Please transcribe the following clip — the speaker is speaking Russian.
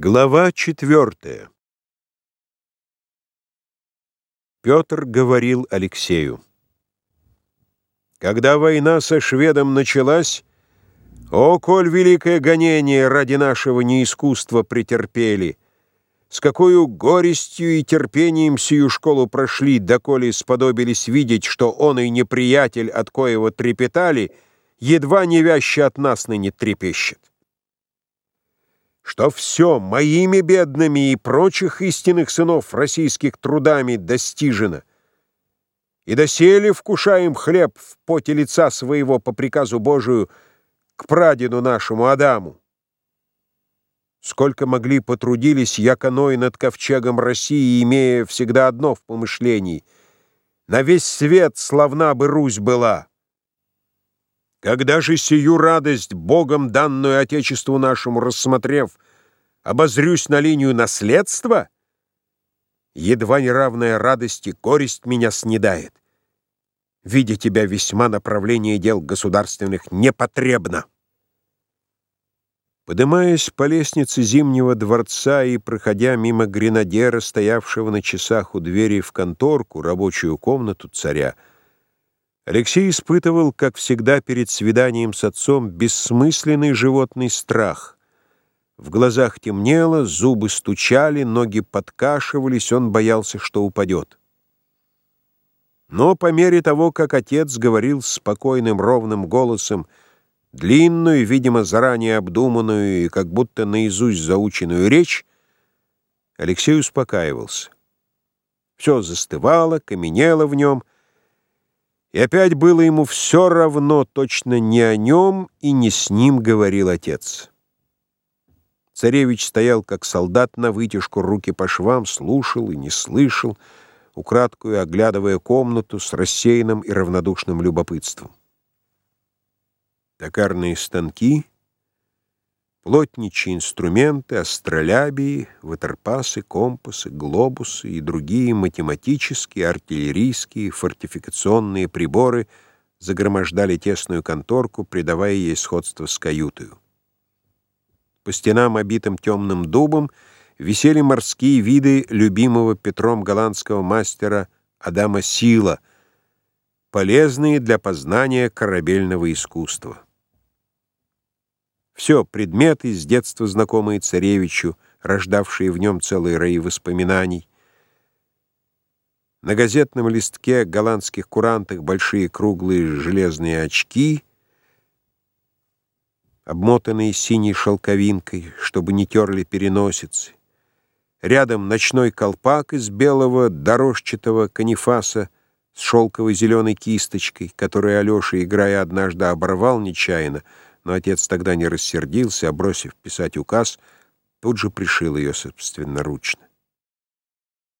Глава четвертая Петр говорил Алексею. Когда война со шведом началась, о, коль великое гонение ради нашего неискусства претерпели, с какой горестью и терпением сию школу прошли, доколе сподобились видеть, что он и неприятель, от коего трепетали, едва не вяще от нас ныне трепещет что все моими бедными и прочих истинных сынов российских трудами достижено, и доселе вкушаем хлеб в поте лица своего по приказу Божию к прадеду нашему Адаму. Сколько могли потрудились яконой над ковчегом России, имея всегда одно в помышлении — на весь свет славна бы Русь была. Когда же сию радость, Богом данную Отечеству нашему рассмотрев, обозрюсь на линию наследства, едва неравная радости коресть меня снедает. Видя тебя весьма направление дел государственных непотребно. Подымаясь по лестнице Зимнего дворца и проходя мимо гренадера, стоявшего на часах у двери в конторку, рабочую комнату царя, Алексей испытывал, как всегда перед свиданием с отцом, бессмысленный животный страх. В глазах темнело, зубы стучали, ноги подкашивались, он боялся, что упадет. Но по мере того, как отец говорил спокойным ровным голосом, длинную, видимо, заранее обдуманную и как будто наизусть заученную речь, Алексей успокаивался. Все застывало, каменело в нем — и опять было ему все равно, точно не о нем и не с ним говорил отец. Царевич стоял, как солдат на вытяжку, руки по швам, слушал и не слышал, украдкую оглядывая комнату с рассеянным и равнодушным любопытством. Токарные станки — плотничьи инструменты, астролябии, ватерпасы, компасы, глобусы и другие математические, артиллерийские, фортификационные приборы загромождали тесную конторку, придавая ей сходство с каютою. По стенам, обитым темным дубом, висели морские виды любимого Петром голландского мастера Адама Сила, полезные для познания корабельного искусства. Все предметы, с детства знакомые царевичу, рождавшие в нем целые раи воспоминаний. На газетном листке голландских курантах большие круглые железные очки, обмотанные синей шелковинкой, чтобы не терли переносицы. Рядом ночной колпак из белого дорожчатого канифаса с шелковой зеленой кисточкой, которую Алеша, играя однажды, оборвал нечаянно — но отец тогда не рассердился, а, бросив писать указ, тут же пришил ее собственноручно.